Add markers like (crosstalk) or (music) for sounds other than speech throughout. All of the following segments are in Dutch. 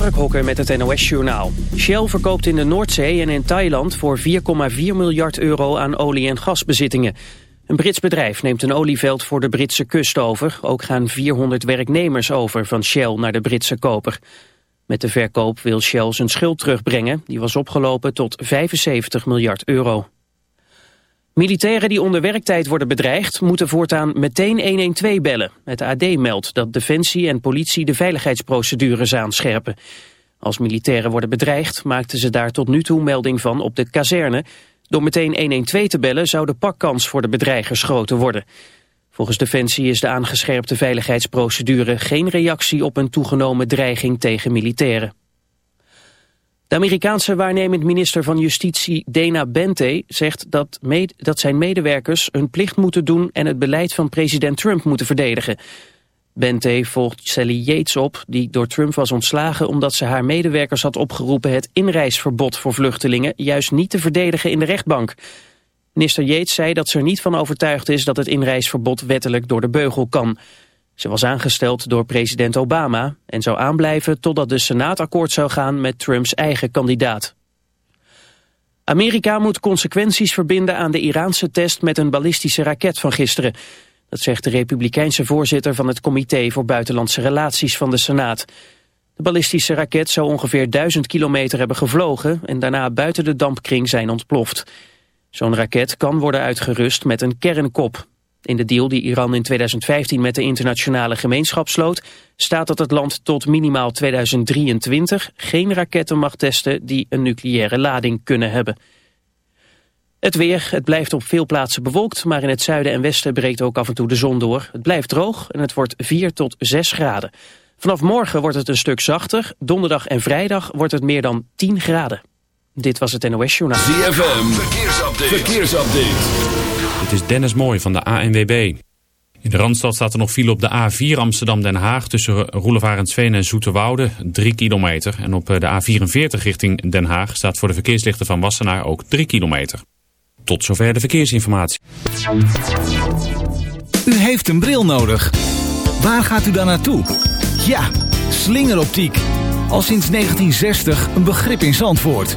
Mark met het NOS-journaal. Shell verkoopt in de Noordzee en in Thailand voor 4,4 miljard euro aan olie- en gasbezittingen. Een Brits bedrijf neemt een olieveld voor de Britse kust over. Ook gaan 400 werknemers over van Shell naar de Britse koper. Met de verkoop wil Shell zijn schuld terugbrengen. Die was opgelopen tot 75 miljard euro. Militairen die onder werktijd worden bedreigd moeten voortaan meteen 112 bellen. Het AD meldt dat Defensie en politie de veiligheidsprocedures aanscherpen. Als militairen worden bedreigd maakten ze daar tot nu toe melding van op de kazerne. Door meteen 112 te bellen zou de pakkans voor de bedreigers groter worden. Volgens Defensie is de aangescherpte veiligheidsprocedure geen reactie op een toegenomen dreiging tegen militairen. De Amerikaanse waarnemend minister van Justitie Dana Bente zegt dat, dat zijn medewerkers hun plicht moeten doen en het beleid van president Trump moeten verdedigen. Bente volgt Sally Yates op, die door Trump was ontslagen omdat ze haar medewerkers had opgeroepen het inreisverbod voor vluchtelingen juist niet te verdedigen in de rechtbank. Minister Yates zei dat ze er niet van overtuigd is dat het inreisverbod wettelijk door de beugel kan. Ze was aangesteld door president Obama en zou aanblijven totdat de Senaat akkoord zou gaan met Trumps eigen kandidaat. Amerika moet consequenties verbinden aan de Iraanse test met een ballistische raket van gisteren. Dat zegt de republikeinse voorzitter van het Comité voor Buitenlandse Relaties van de Senaat. De ballistische raket zou ongeveer duizend kilometer hebben gevlogen en daarna buiten de dampkring zijn ontploft. Zo'n raket kan worden uitgerust met een kernkop. In de deal die Iran in 2015 met de internationale gemeenschap sloot... staat dat het land tot minimaal 2023 geen raketten mag testen... die een nucleaire lading kunnen hebben. Het weer, het blijft op veel plaatsen bewolkt... maar in het zuiden en westen breekt ook af en toe de zon door. Het blijft droog en het wordt 4 tot 6 graden. Vanaf morgen wordt het een stuk zachter. Donderdag en vrijdag wordt het meer dan 10 graden. Dit was het NOS Journaal. ZFM, verkeersupdate. verkeersupdate. Dit is Dennis Mooij van de ANWB. In de Randstad staat er nog file op de A4 Amsterdam-Den Haag... tussen Roelevarensveen en Zoeterwoude, 3 kilometer. En op de A44 richting Den Haag staat voor de verkeerslichten van Wassenaar ook 3 kilometer. Tot zover de verkeersinformatie. U heeft een bril nodig. Waar gaat u dan naartoe? Ja, slingeroptiek. Al sinds 1960 een begrip in Zandvoort.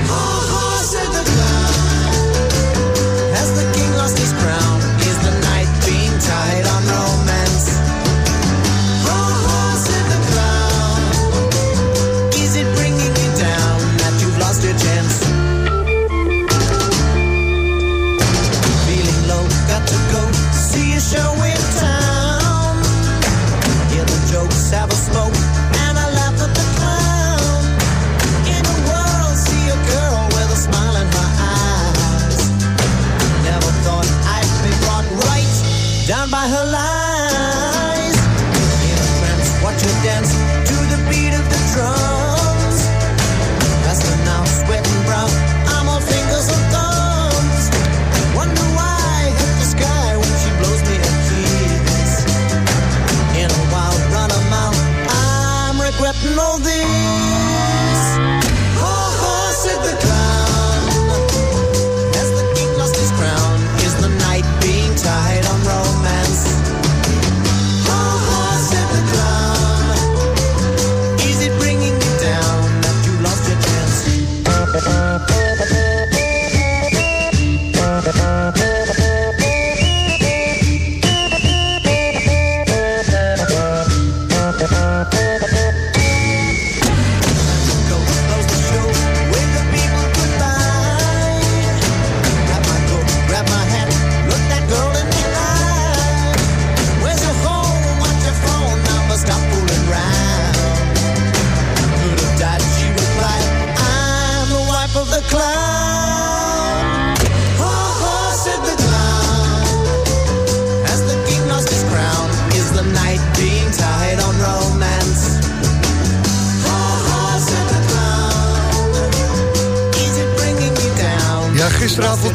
by her life.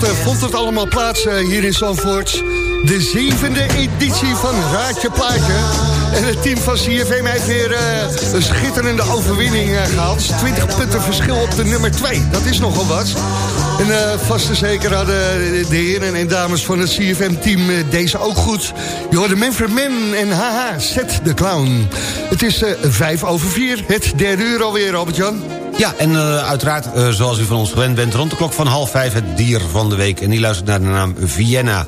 Vond het allemaal plaats eh, hier in Zandvoort. De zevende editie van Raadje Plaatje. En het team van CFM heeft weer eh, een schitterende overwinning eh, gehaald. 20 punten verschil op de nummer 2. Dat is nogal wat. En eh vast en zeker hadden de heren en dames van het CFM-team deze ook goed. Je hoorde Manfred Man en haha, Zet de Clown. Het is eh, vijf over vier, het derde uur alweer, Albert-Jan. Ja, en eh, uiteraard, eh, zoals u van ons gewend bent... rond de klok van half vijf het dier van de week. En die luistert naar de naam Vienna.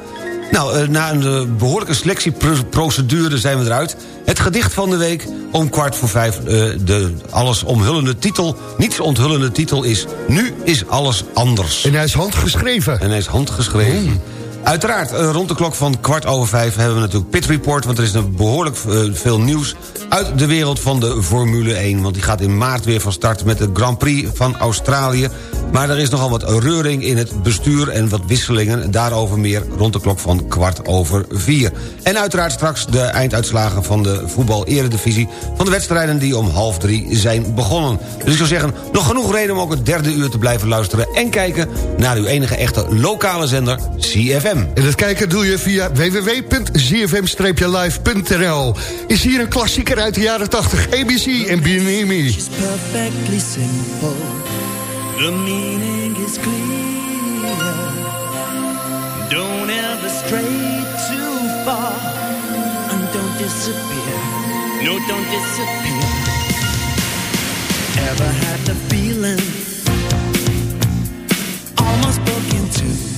Nou, eh, na een eh, behoorlijke selectieprocedure zijn we eruit. Het gedicht van de week om kwart voor vijf. de alles omhullende titel, niets onthullende titel is... Nu is alles anders. En hij is handgeschreven. En hij is handgeschreven. Uiteraard, eh, rond de klok van kwart over vijf hebben we natuurlijk Pit Report... want er is behoorlijk eh, veel nieuws uit de wereld van de Formule 1. Want die gaat in maart weer van start met de Grand Prix van Australië. Maar er is nogal wat reuring in het bestuur en wat wisselingen. Daarover meer rond de klok van kwart over vier. En uiteraard straks de einduitslagen van de voetbal-eredivisie... van de wedstrijden die om half drie zijn begonnen. Dus ik zou zeggen, nog genoeg reden om ook het derde uur te blijven luisteren... en kijken naar uw enige echte lokale zender, CFM. En dat kijken doe je via www.zfm-live.nl. Is hier een klassieker uit de jaren 80, ABC en Bienimi. It's perfectly simple. The meaning is clear. Don't ever stray too far. And don't disappear. No, don't disappear. Ever had the feeling? Almost broke into.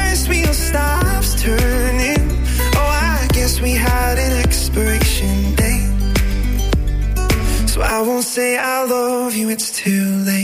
Stops turning, oh, I guess we had an expiration date. So I won't say I love you, it's too late.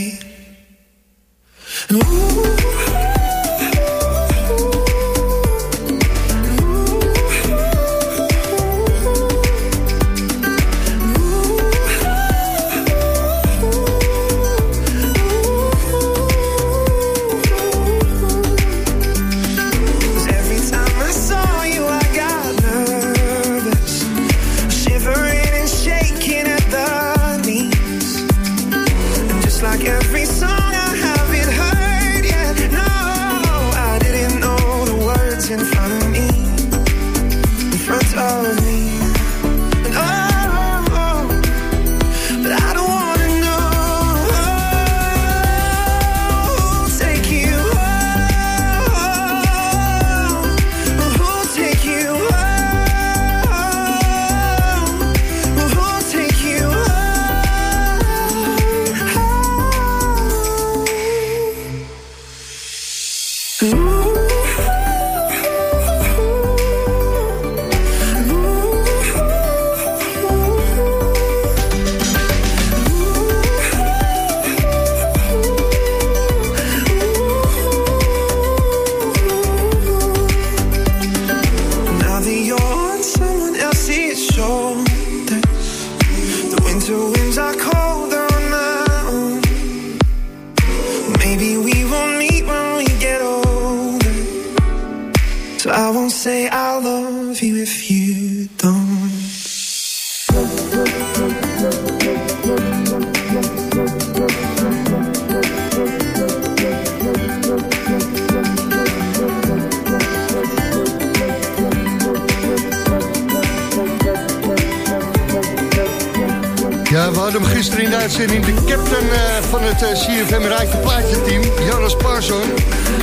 CFM Rijke Plaatje team, Jonas Parson.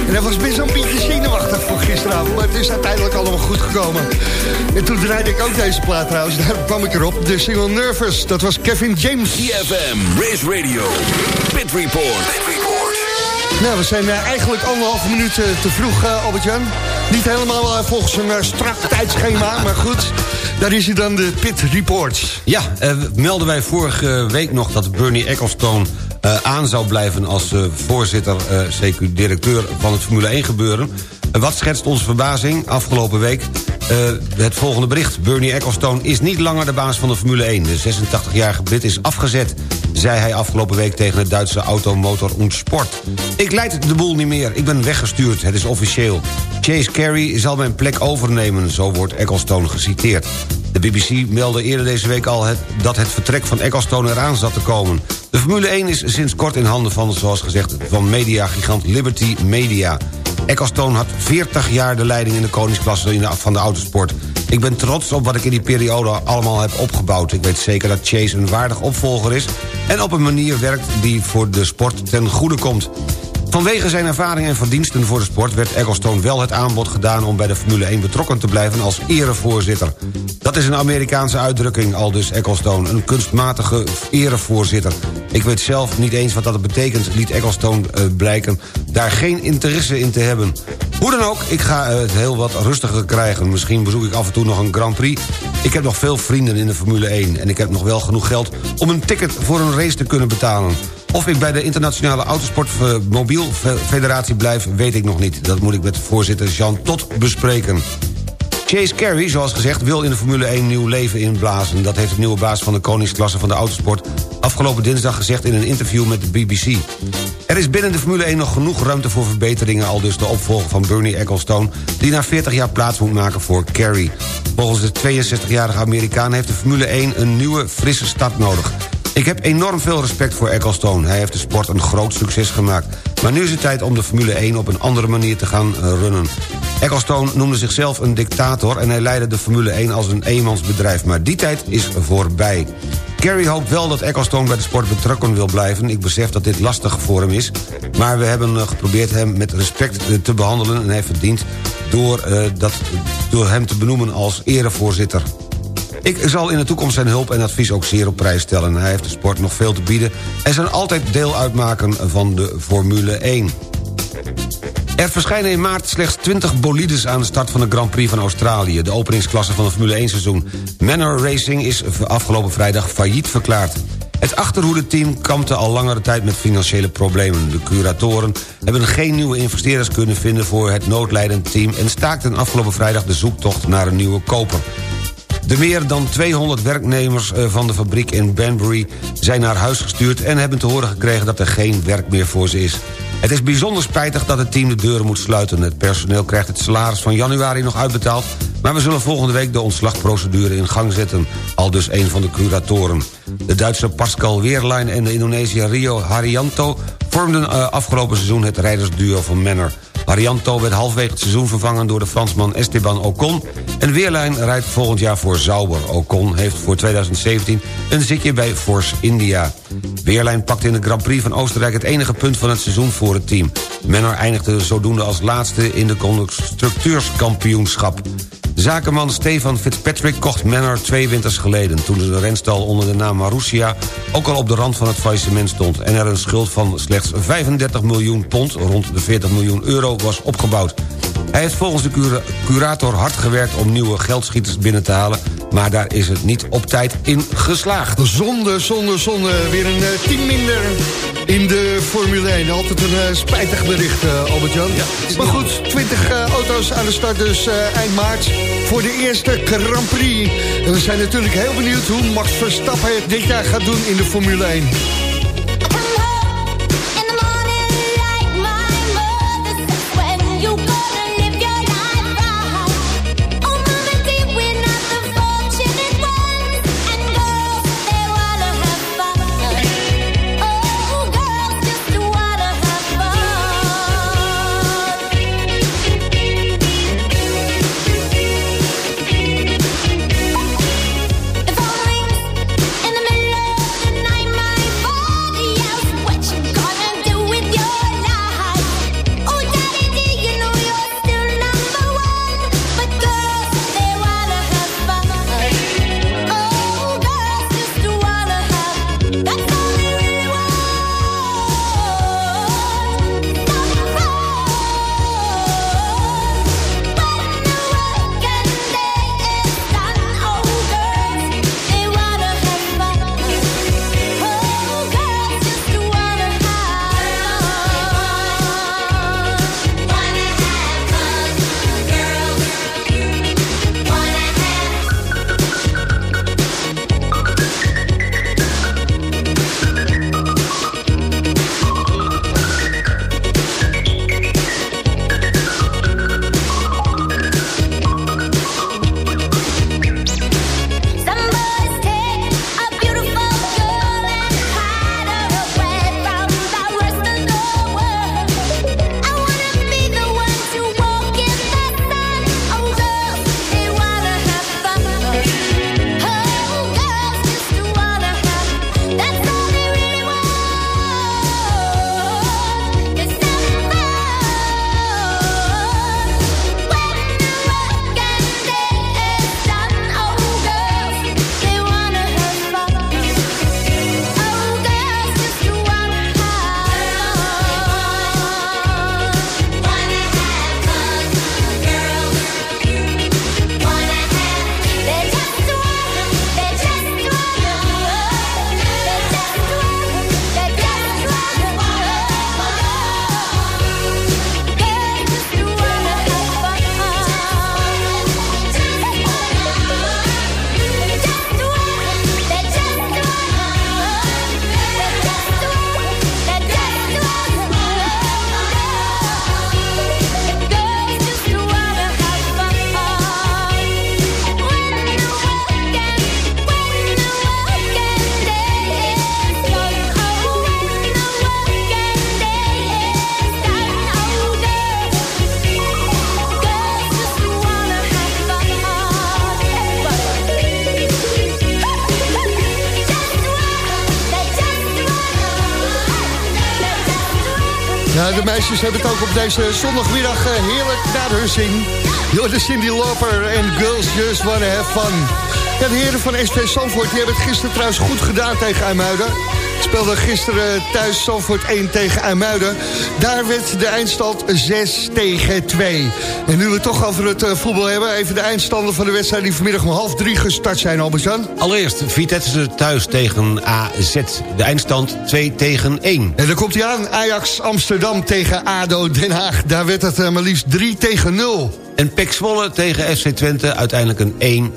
En hij was best wel een beetje zenuwachtig voor gisteravond. Maar het is uiteindelijk allemaal goed gekomen. En toen draaide ik ook deze plaat trouwens. Daar kwam ik erop. De single Nervous. Dat was Kevin James. CFM, Race Radio, Pit Report. Nou, we zijn eh, eigenlijk anderhalve minuut eh, te vroeg, eh, Albert-Jan. Niet helemaal volgens een strak tijdschema, maar goed. Daar is hij dan, de Pit Reports. Ja, eh, melden wij vorige week nog dat Bernie Ecclestone aan zou blijven... als eh, voorzitter, eh, CQ-directeur van het Formule 1 gebeuren. Eh, wat schetst onze verbazing afgelopen week? Eh, het volgende bericht. Bernie Ecclestone is niet langer de baas van de Formule 1. De 86-jarige Brit is afgezet, zei hij afgelopen week tegen het Duitse Automotor und Sport. Ik leid de boel niet meer, ik ben weggestuurd, het is officieel. Chase Carey zal mijn plek overnemen, zo wordt Ecclestone geciteerd. De BBC meldde eerder deze week al het, dat het vertrek van Ecclestone eraan zat te komen. De Formule 1 is sinds kort in handen van, zoals gezegd... van mediagigant Liberty Media. Ecclestone had 40 jaar de leiding in de koningsklasse van de autosport. Ik ben trots op wat ik in die periode allemaal heb opgebouwd. Ik weet zeker dat Chase een waardig opvolger is... en op een manier werkt die voor de sport ten goede komt. Vanwege zijn ervaring en verdiensten voor de sport... werd Ecclestone wel het aanbod gedaan om bij de Formule 1 betrokken te blijven als erevoorzitter. Dat is een Amerikaanse uitdrukking, al dus Ecclestone. Een kunstmatige erevoorzitter. Ik weet zelf niet eens wat dat betekent, liet Ecclestone uh, blijken... daar geen interesse in te hebben. Hoe dan ook, ik ga het heel wat rustiger krijgen. Misschien bezoek ik af en toe nog een Grand Prix. Ik heb nog veel vrienden in de Formule 1... en ik heb nog wel genoeg geld om een ticket voor een race te kunnen betalen. Of ik bij de Internationale Autosport Mobiel Federatie blijf, weet ik nog niet. Dat moet ik met voorzitter Jean Tot bespreken. Chase Carey, zoals gezegd, wil in de Formule 1 nieuw leven inblazen. Dat heeft de nieuwe baas van de koningsklasse van de autosport... afgelopen dinsdag gezegd in een interview met de BBC. Er is binnen de Formule 1 nog genoeg ruimte voor verbeteringen... al dus de opvolger van Bernie Ecclestone... die na 40 jaar plaats moet maken voor Carey. Volgens de 62-jarige Amerikaan heeft de Formule 1 een nieuwe, frisse start nodig. Ik heb enorm veel respect voor Ecclestone. Hij heeft de sport een groot succes gemaakt. Maar nu is het tijd om de Formule 1 op een andere manier te gaan runnen. Ecclestone noemde zichzelf een dictator... en hij leidde de Formule 1 als een eenmansbedrijf. Maar die tijd is voorbij. Kerry hoopt wel dat Ecclestone bij de sport betrokken wil blijven. Ik besef dat dit lastig voor hem is. Maar we hebben geprobeerd hem met respect te behandelen... en hij verdient door, dat, door hem te benoemen als erevoorzitter. Ik zal in de toekomst zijn hulp en advies ook zeer op prijs stellen. Hij heeft de sport nog veel te bieden... en zal altijd deel uitmaken van de Formule 1. Er verschijnen in maart slechts 20 bolides aan de start van de Grand Prix van Australië... de openingsklasse van het Formule 1 seizoen. Manor Racing is afgelopen vrijdag failliet verklaard. Het achterhoede-team kampte al langere tijd met financiële problemen. De curatoren hebben geen nieuwe investeerders kunnen vinden... voor het noodlijdend team... en staakten afgelopen vrijdag de zoektocht naar een nieuwe koper. De meer dan 200 werknemers eh, van de fabriek in Banbury zijn naar huis gestuurd... en hebben te horen gekregen dat er geen werk meer voor ze is. Het is bijzonder spijtig dat het team de deuren moet sluiten. Het personeel krijgt het salaris van januari nog uitbetaald... maar we zullen volgende week de ontslagprocedure in gang zetten. Al dus een van de curatoren. De Duitse Pascal Weerlein en de Indonesiër Rio Haryanto... vormden uh, afgelopen seizoen het rijdersduo van Manor. Arianto werd halfwege het seizoen vervangen door de Fransman Esteban Ocon... en Weerlijn rijdt volgend jaar voor Sauber. Ocon heeft voor 2017 een zitje bij Force India. Weerlijn pakte in de Grand Prix van Oostenrijk het enige punt van het seizoen voor het team. Menor eindigde zodoende als laatste in de constructeurskampioenschap. Zakenman Stefan Fitzpatrick kocht Manor twee winters geleden... toen de renstal onder de naam Marussia ook al op de rand van het faillissement stond... en er een schuld van slechts 35 miljoen pond, rond de 40 miljoen euro, was opgebouwd. Hij heeft volgens de curator hard gewerkt om nieuwe geldschieters binnen te halen... maar daar is het niet op tijd in geslaagd. Zonde, zonde, zonde. Weer een uh, team minder in de Formule 1. Altijd een uh, spijtig bericht, uh, Albert-Jan. Ja, maar goed, 20 auto's aan de start dus eind maart... voor de eerste Grand Prix. En we zijn natuurlijk heel benieuwd hoe Max Verstappen het dit jaar gaat doen in de Formule 1. Meisjes hebben het ook op deze zondagmiddag eh, heerlijk naar hun zin. Door Cindy Lauper en Girls Just Wanna Have Fun. Ja, de heren van SV Zandvoort die hebben het gisteren trouwens goed gedaan tegen IJmuiden. Speelden gisteren thuis Zandvoort 1 tegen IJmuiden. Daar werd de eindstand 6 tegen 2. En nu we het toch over het eh, voetbal hebben... even de eindstanden van de wedstrijd die vanmiddag om half drie gestart zijn, Albert-Jan. Allereerst Vitesse thuis tegen AZ. De eindstand 2 tegen 1. En dan komt hij aan, Ajax Amsterdam tegen ADO Den Haag. Daar werd het eh, maar liefst 3 tegen 0. En Pek Zwolle tegen FC Twente uiteindelijk een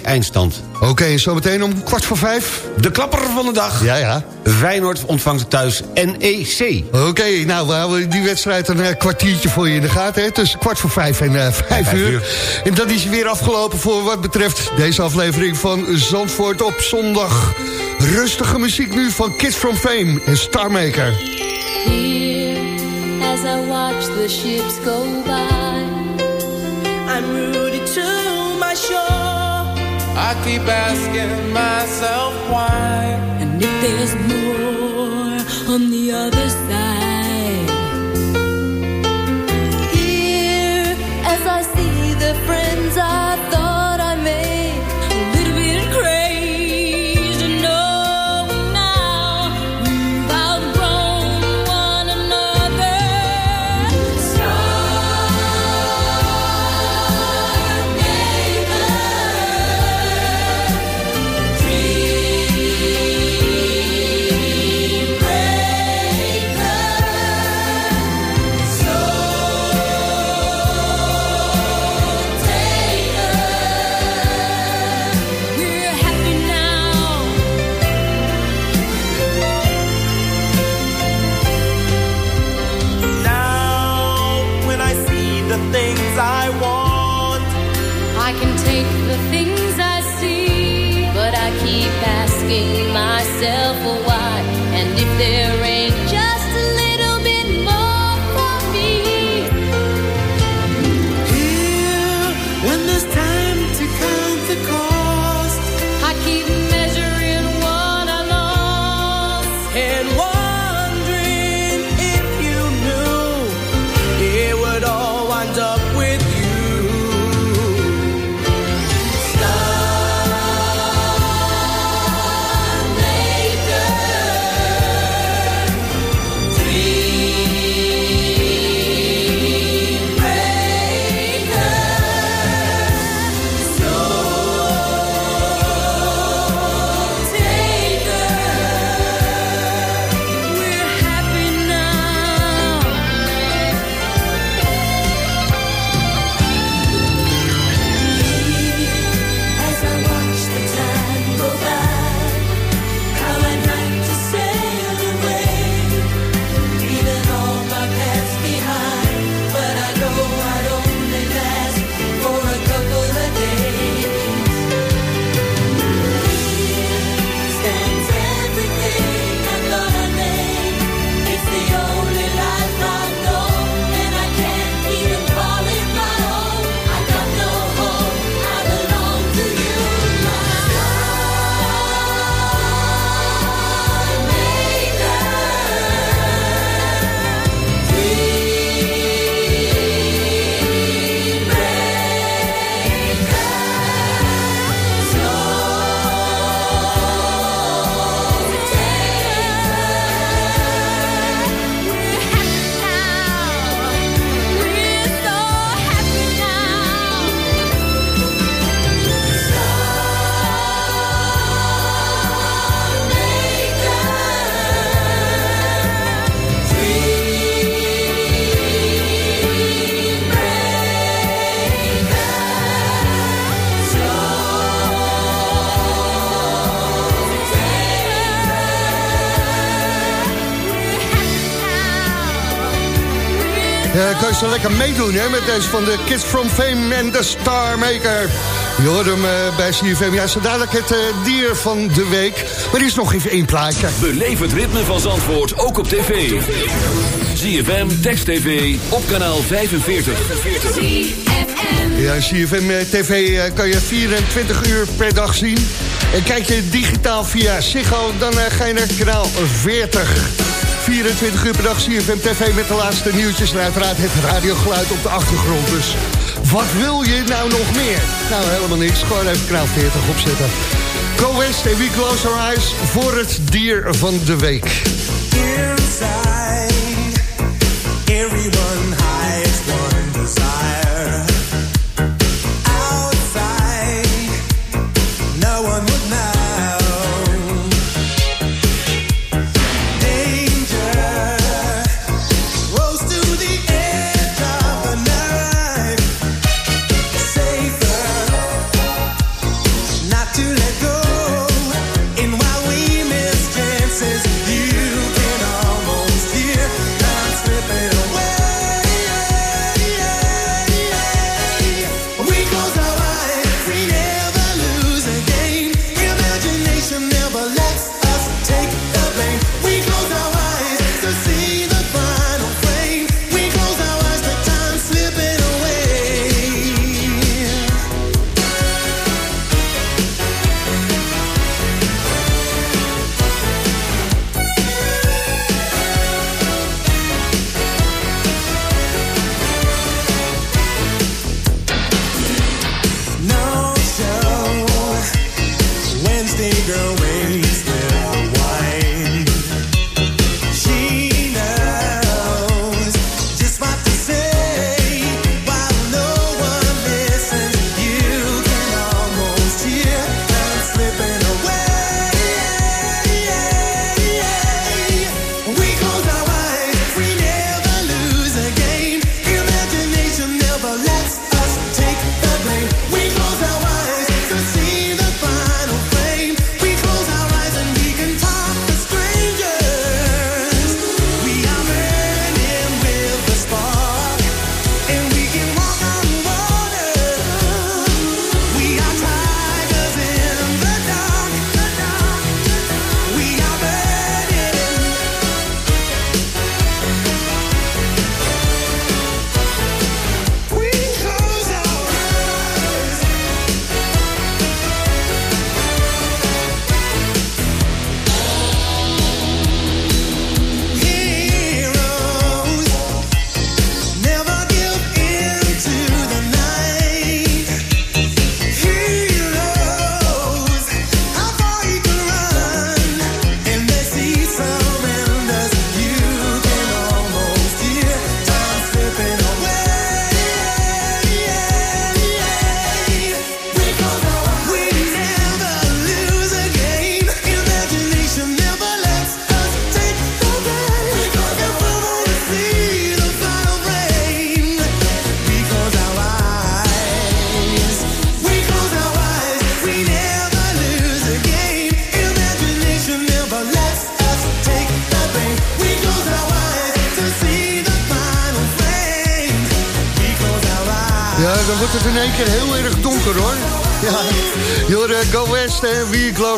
1-2 eindstand. Oké, zometeen om kwart voor vijf. De klapper van de dag. Ja, ja. Feyenoord ontvangt thuis NEC. Oké, nou, we houden die wedstrijd een eh, kwartiertje voor je in de gaten. Hè? Tussen kwart voor vijf en eh, vijf, uur. uur. En dat is weer afgelopen voor wat betreft deze aflevering van Zandvoort op zondag. Rustige muziek nu van Kids from Fame en Starmaker. Here, as I watch the ships go by, I'm rooted to my shore. I keep asking myself why. And if there's more on the other side, zo lekker meedoen hè, met deze van de Kids from Fame en de Starmaker. Je hoort hem eh, bij CFM. Ja, zo dadelijk het eh, dier van de week. Maar er is nog even één plaatje. Beleef het ritme van Zandvoort ook op tv. ZFM, Text TV, op kanaal 45. Ja, CFM eh, TV kan je 24 uur per dag zien. En kijk je digitaal via Ziggo, dan ga je naar kanaal 40. 24 uur per dag CFM TV met de laatste nieuwtjes... en uiteraard het radiogeluid op de achtergrond. Dus wat wil je nou nog meer? Nou, helemaal niks. Gewoon even kanaal 40 opzetten. Go West en We Close Our Eyes voor het dier van de week. Everyone one desire.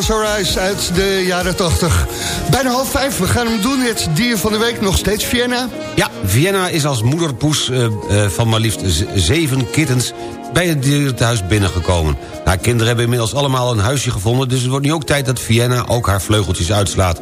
Eyes uit de jaren 80. Bijna half vijf, we gaan hem doen. Het dier van de week, nog steeds Vienna. Ja, Vienna is als moederpoes eh, eh, van maar liefst zeven kittens... bij het dierenthuis binnengekomen. Haar kinderen hebben inmiddels allemaal een huisje gevonden... dus het wordt nu ook tijd dat Vienna ook haar vleugeltjes uitslaat.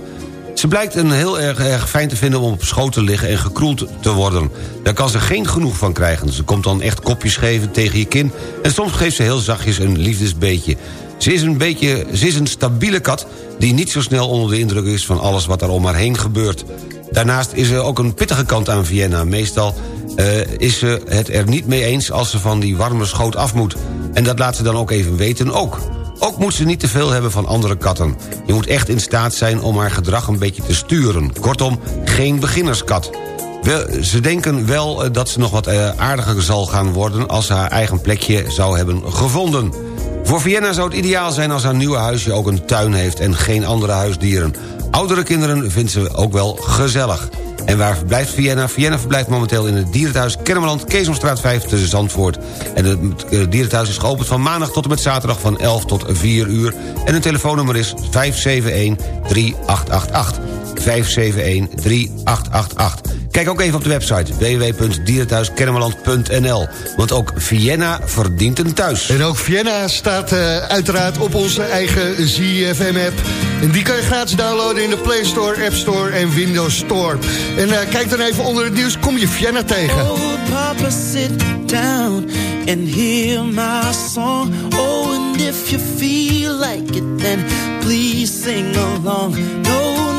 Ze blijkt een heel erg, erg fijn te vinden om op schoot te liggen en gekroeld te worden. Daar kan ze geen genoeg van krijgen. Ze komt dan echt kopjes geven tegen je kin... en soms geeft ze heel zachtjes een liefdesbeetje. Ze is een, beetje, ze is een stabiele kat die niet zo snel onder de indruk is... van alles wat er om haar heen gebeurt. Daarnaast is er ook een pittige kant aan Vienna. Meestal eh, is ze het er niet mee eens als ze van die warme schoot af moet. En dat laat ze dan ook even weten ook. Ook moet ze niet te veel hebben van andere katten. Je moet echt in staat zijn om haar gedrag een beetje te sturen. Kortom, geen beginnerskat. Ze denken wel eh, dat ze nog wat eh, aardiger zal gaan worden... als ze haar eigen plekje zou hebben gevonden. Voor Vienna zou het ideaal zijn als haar nieuwe huisje ook een tuin heeft... en geen andere huisdieren. Oudere kinderen vindt ze ook wel gezellig. En waar verblijft Vienna? Vienna verblijft momenteel in het dierenthuis Kennemerland... Keesomstraat 5 te Zandvoort. En het eh, dierenthuis is geopend van maandag tot en met zaterdag... van 11 tot 4 uur. En hun telefoonnummer is 571-3888. 571-3888. Kijk ook even op de website www.dierenthuiskennemerland.nl. Want ook Vienna verdient een thuis. En ook Vienna staat eh, uiteraard op onze eigen ZFM-app. En die kan je gratis downloaden in de Play Store, App Store en Windows Store. En eh, kijk dan even onder het nieuws, kom je Vienna tegen. Oh, Papa, sit down and hear my song. Oh, and if you feel like it, then please sing along. No,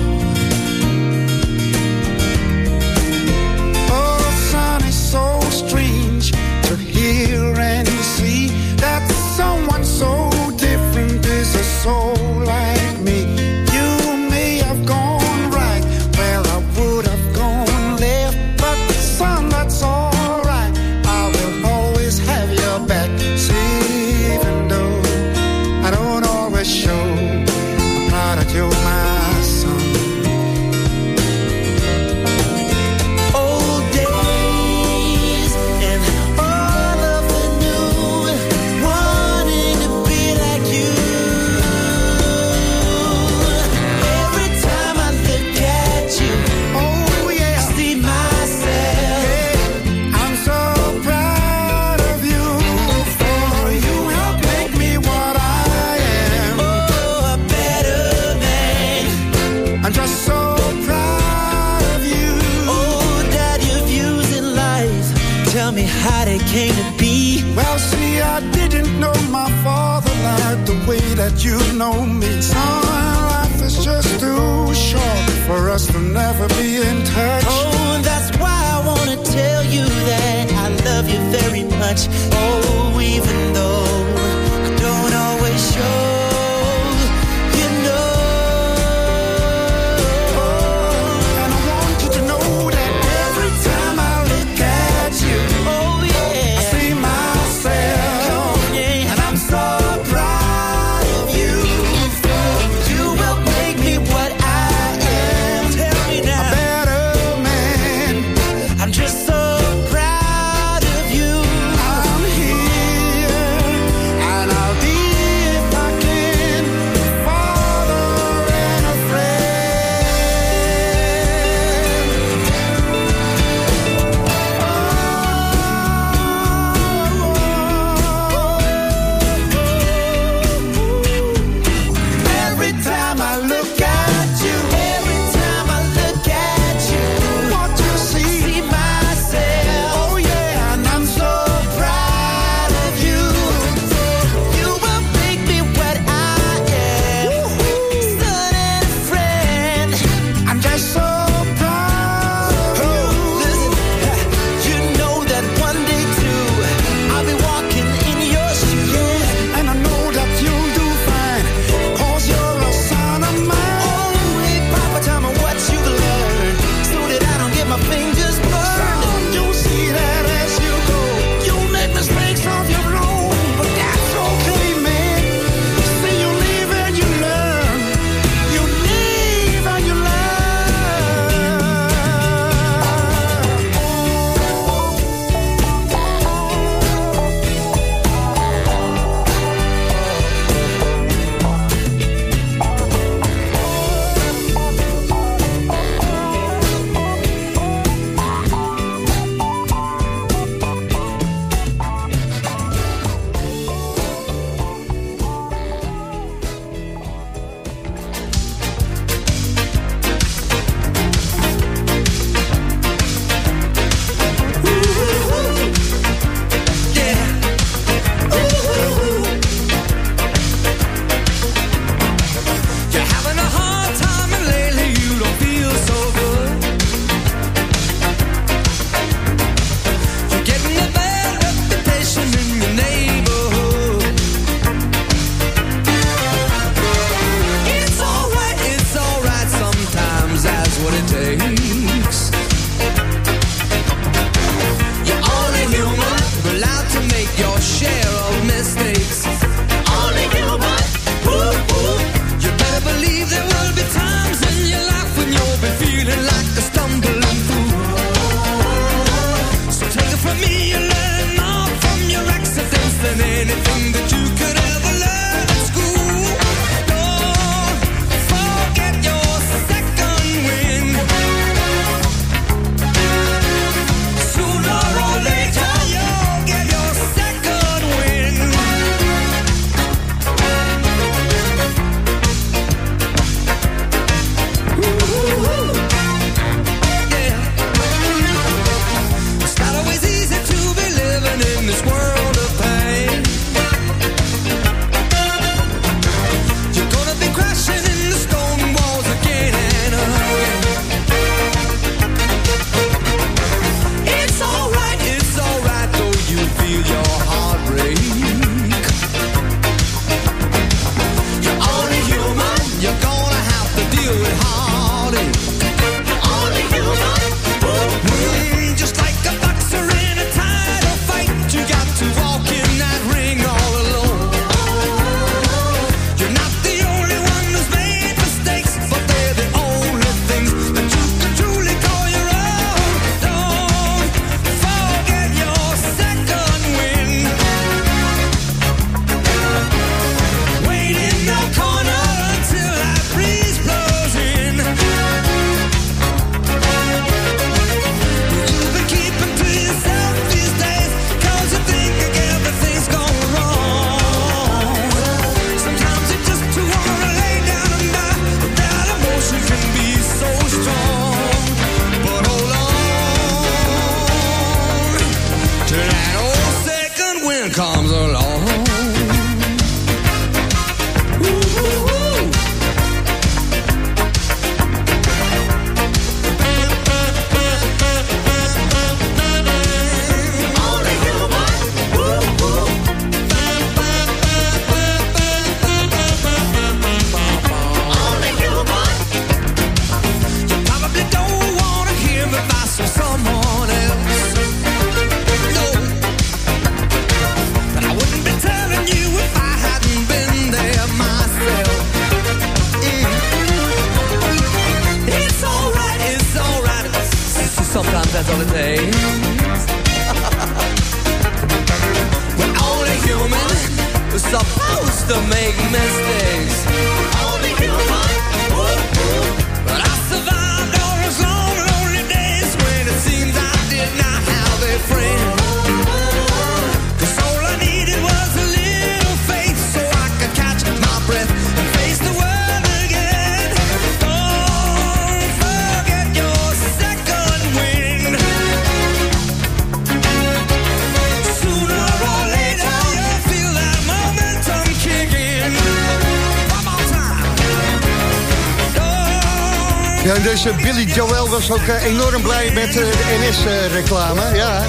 Ja, en deze Billy Joel was ook eh, enorm blij met eh, de NS-reclame. ja.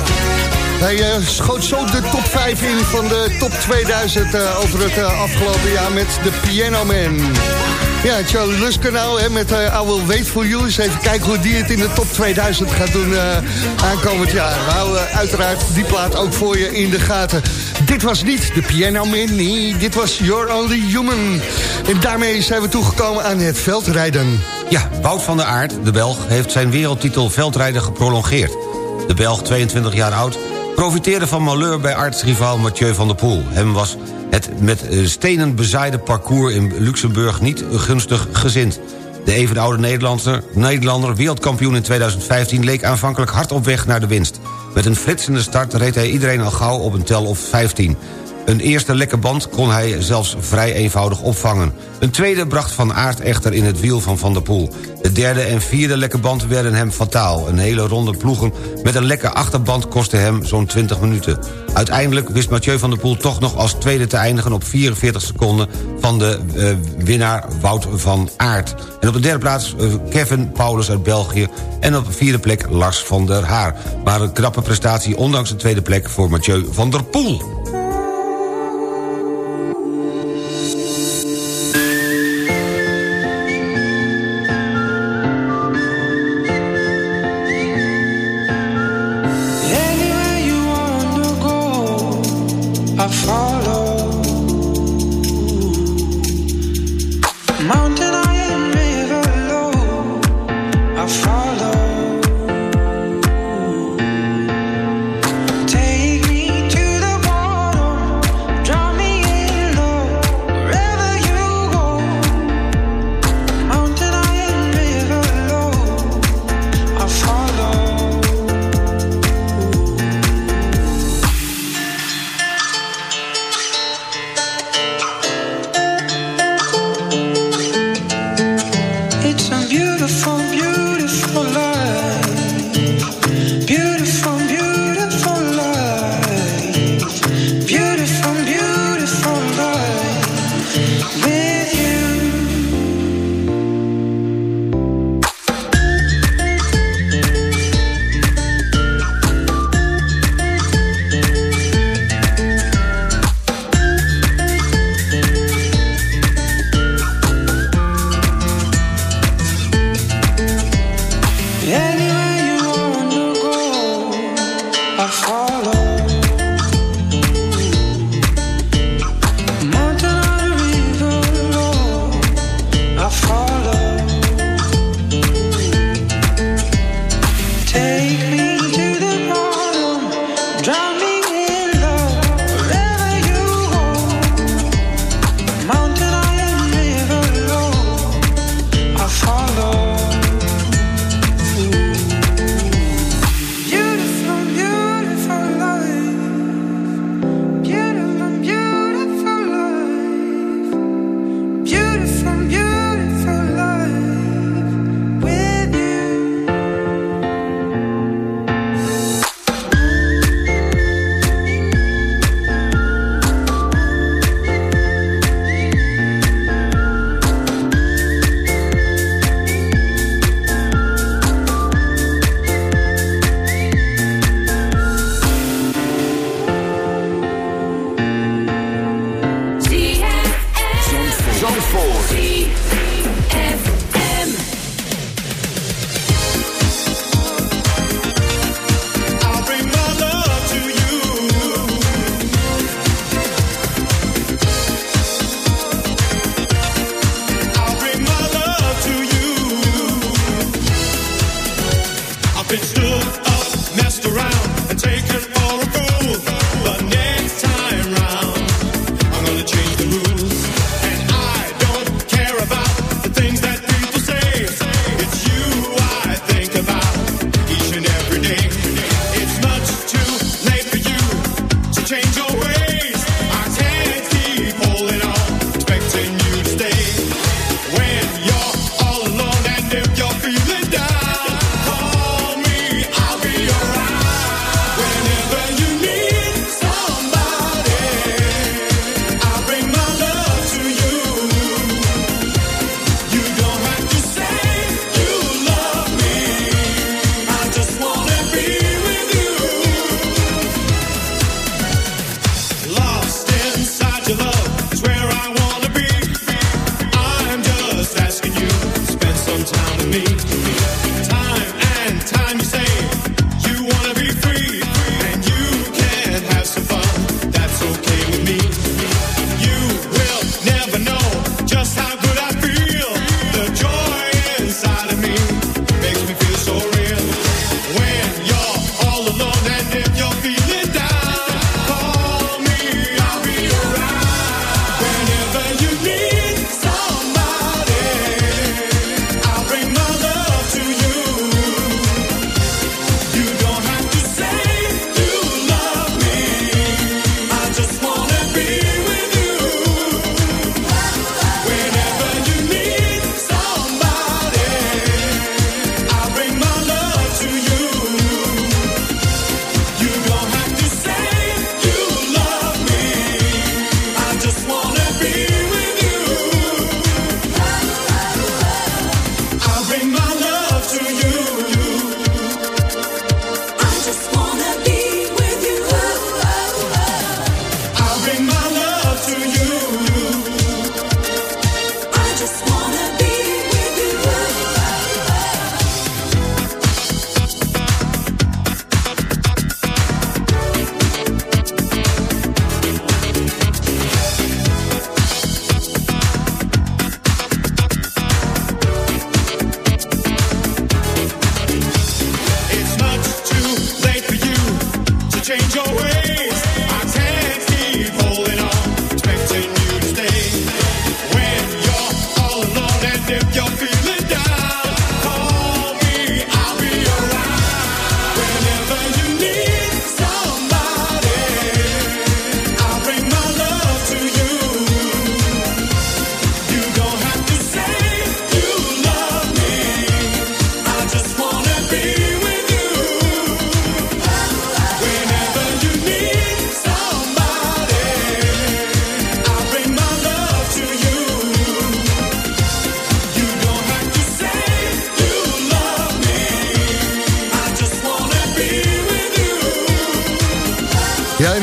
Hij eh, schoot zo de top 5 in van de top 2000 eh, over het eh, afgelopen jaar met de Piano Man. Ja, Charlie Luskanaal hè, met eh, I Will Wait For You. Even kijken hoe die het in de top 2000 gaat doen eh, aankomend jaar. We houden uiteraard die plaat ook voor je in de gaten. Dit was niet de Piano Man, nee, dit was You're Only Human. En daarmee zijn we toegekomen aan het veldrijden. Ja, Wout van der Aert, de Belg, heeft zijn wereldtitel veldrijden geprolongeerd. De Belg, 22 jaar oud, profiteerde van malheur bij artsrivaal Mathieu van der Poel. Hem was het met eh, stenen bezaaide parcours in Luxemburg niet gunstig gezind. De even oude Nederlander, Nederlander, wereldkampioen in 2015... leek aanvankelijk hard op weg naar de winst. Met een flitsende start reed hij iedereen al gauw op een tel of 15. Een eerste lekke band kon hij zelfs vrij eenvoudig opvangen. Een tweede bracht Van Aert echter in het wiel van Van der Poel. De derde en vierde lekke band werden hem fataal. Een hele ronde ploegen met een lekke achterband kostte hem zo'n 20 minuten. Uiteindelijk wist Mathieu van der Poel toch nog als tweede te eindigen... op 44 seconden van de eh, winnaar Wout van Aert. En op de derde plaats eh, Kevin Paulus uit België... en op de vierde plek Lars van der Haar. Maar een knappe prestatie ondanks de tweede plek voor Mathieu van der Poel.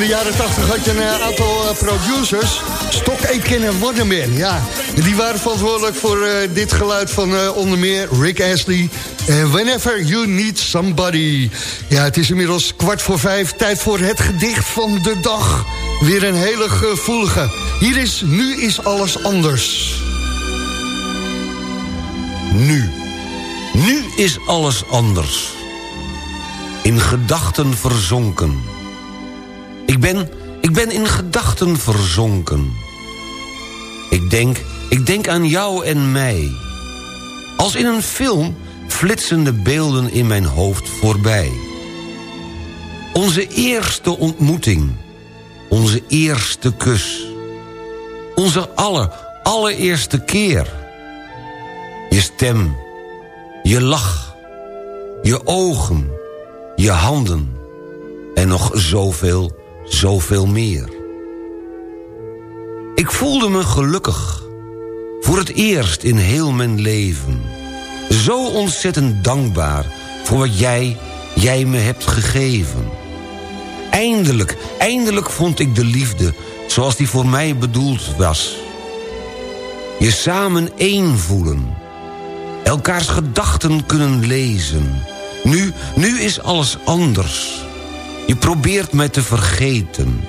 Jaren 80 had je een eh, aantal eh, producers. Stock Aitken en Waterman, ja. Die waren verantwoordelijk voor eh, dit geluid van onder meer Rick Astley. En Whenever You Need Somebody. Ja, het is inmiddels kwart voor vijf. Tijd voor het gedicht van de dag. Weer een hele gevoelige. Hier is Nu is alles anders. Nu. Nu is alles anders. In gedachten verzonken. Ik ben, ik ben in gedachten verzonken. Ik denk, ik denk aan jou en mij. Als in een film flitsen de beelden in mijn hoofd voorbij. Onze eerste ontmoeting. Onze eerste kus. Onze aller, allereerste keer. Je stem. Je lach. Je ogen. Je handen. En nog zoveel, zoveel meer. Ik voelde me gelukkig. Voor het eerst in heel mijn leven. Zo ontzettend dankbaar voor wat jij, jij me hebt gegeven. Eindelijk, eindelijk vond ik de liefde zoals die voor mij bedoeld was. Je samen één voelen. Elkaars gedachten kunnen lezen. Nu, nu is alles anders. Je probeert mij te vergeten.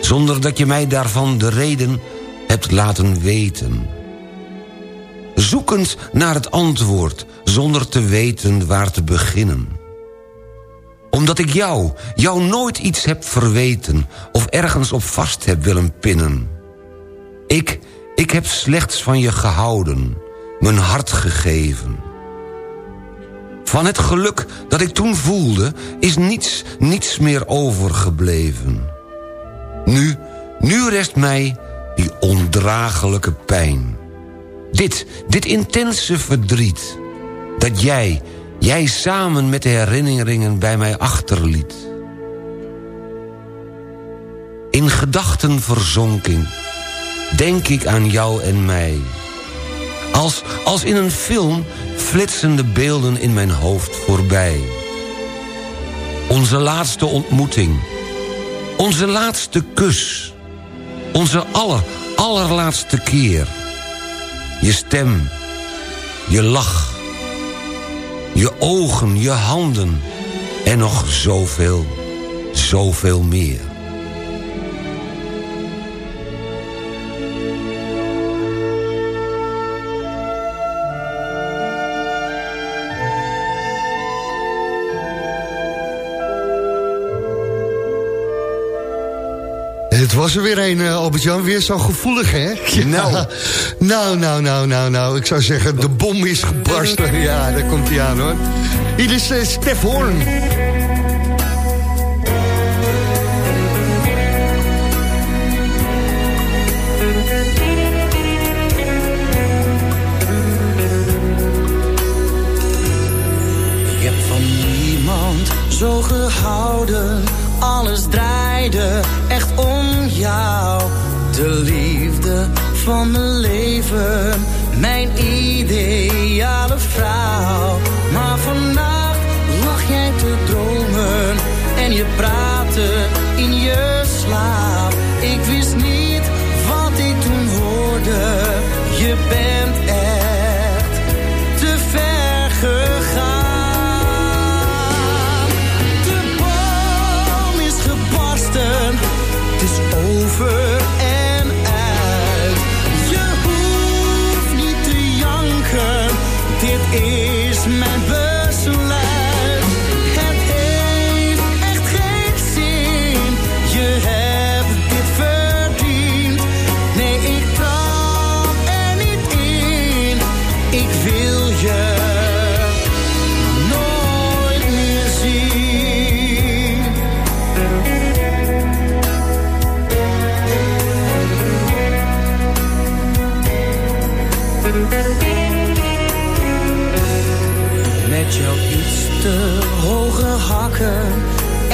Zonder dat je mij daarvan de reden hebt laten weten. Zoekend naar het antwoord, zonder te weten waar te beginnen. Omdat ik jou, jou nooit iets heb verweten... of ergens op vast heb willen pinnen. Ik, ik heb slechts van je gehouden, mijn hart gegeven. Van het geluk dat ik toen voelde, is niets, niets meer overgebleven. Nu, nu rest mij die ondraaglijke pijn. Dit, dit intense verdriet. Dat jij, jij samen met de herinneringen bij mij achterliet. In gedachten verzonking denk ik aan jou en mij. Als, als in een film flitsen de beelden in mijn hoofd voorbij. Onze laatste ontmoeting. Onze laatste kus. Onze aller, allerlaatste keer. Je stem. Je lach. je ogen, je handen en nog zoveel, zoveel meer. Was er weer een, eh, Albert-Jan. Weer zo gevoelig, hè? Ja. (laughs) Nou. nou, nou, nou, nou, nou. Ik zou zeggen, de bom is gebarsten. Ja, daar komt hij aan, hoor. Hier is eh, Stef Hoorn. Ik heb van niemand zo gehouden. Van mijn leven. Mijn ideale vrouw. Maar vannacht lag jij te dromen. En je praatte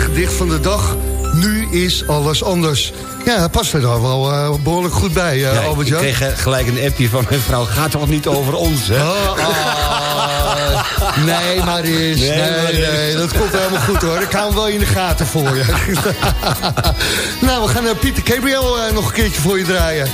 gedicht van de dag. Nu is alles anders. Ja, past er dan wel eh, behoorlijk goed bij, uh, Ja, ik- albert ik kreeg eh, gelijk een appje van mijn vrouw. Gaat toch niet over ons, hè? Oh, oh. (laughs) nee, Maris. Nee, Nee, nee, dat komt helemaal goed hoor. Ik hou hem wel in de gaten voor je. (laughs) nou, we gaan uh, Pieter Gabriel nog een keertje voor je draaien.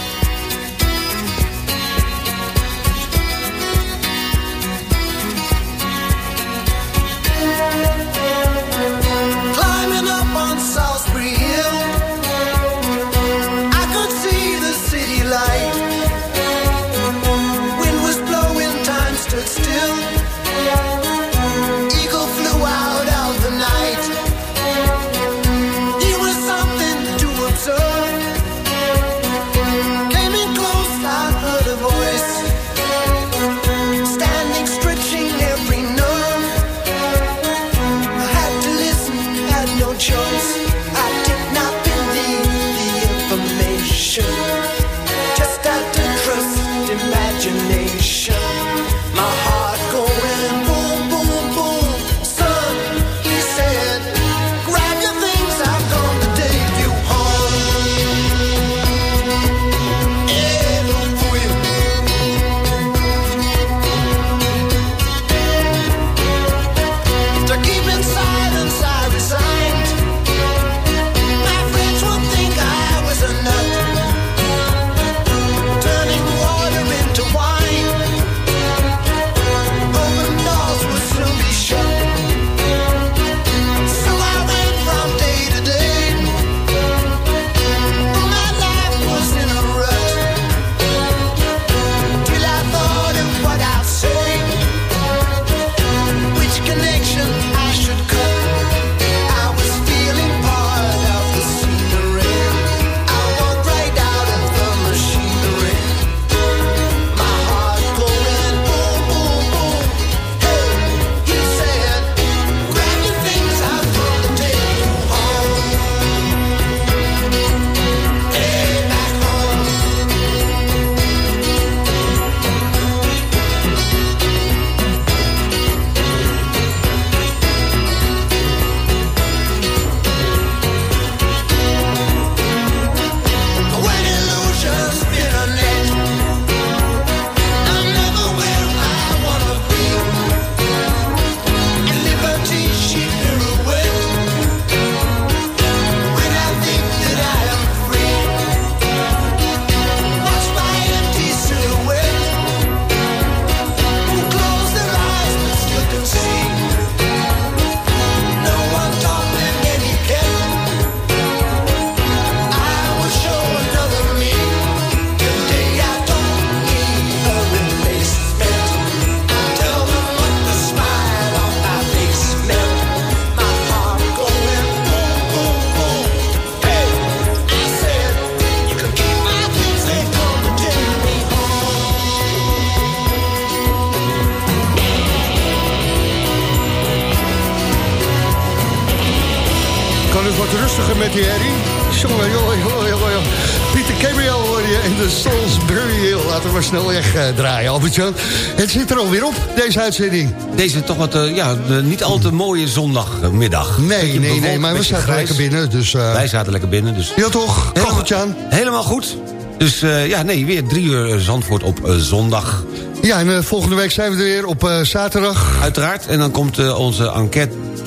Albert-Jan. Het zit er alweer op, deze uitzending. Deze toch wat, eh, ja, niet al te mooie zondagmiddag. Nee, nee, nee, maar we zaten grijs. lekker binnen. Dus, eh, Wij zaten lekker binnen, dus... Ja toch, kacheltje aan. Helemaal goed. Dus eh, ja, nee, weer drie uur Zandvoort op zondag. Ja, en volgende week zijn we er weer op zaterdag. Uiteraard. En dan komt onze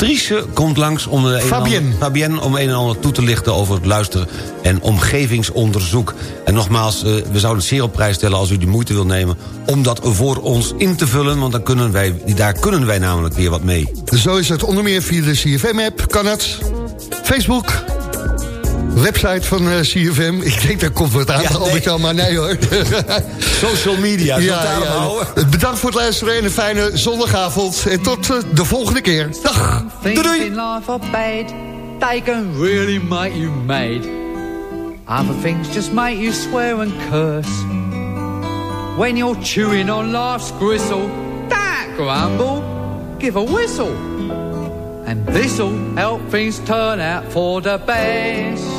enquêtrice komt langs om de Fabienne. ander- Fabienne om een en ander toe te lichten over het luisteren en omgevingsonderzoek. En nogmaals, eh, we zouden het zeer op prijs stellen als u de moeite wil nemen om dat voor ons in te vullen, want dan kunnen wij, daar kunnen wij namelijk weer wat mee. Zo is het onder meer via de CFM-app, kan het. Facebook, website van eh, CFM. Ik denk, daar komt wat aan, Ja, (laughs) nee. Albert-Jan, maar nee hoor. (laughs) Social media, daarop houden? Bedankt voor het luisteren en een fijne zondagavond. En tot eh, de volgende keer. Dag. Doei doei. They can really make you mad. Other things just make you swear and curse. When you're chewing on life's gristle, don't grumble, give a whistle. And this'll help things turn out for the best.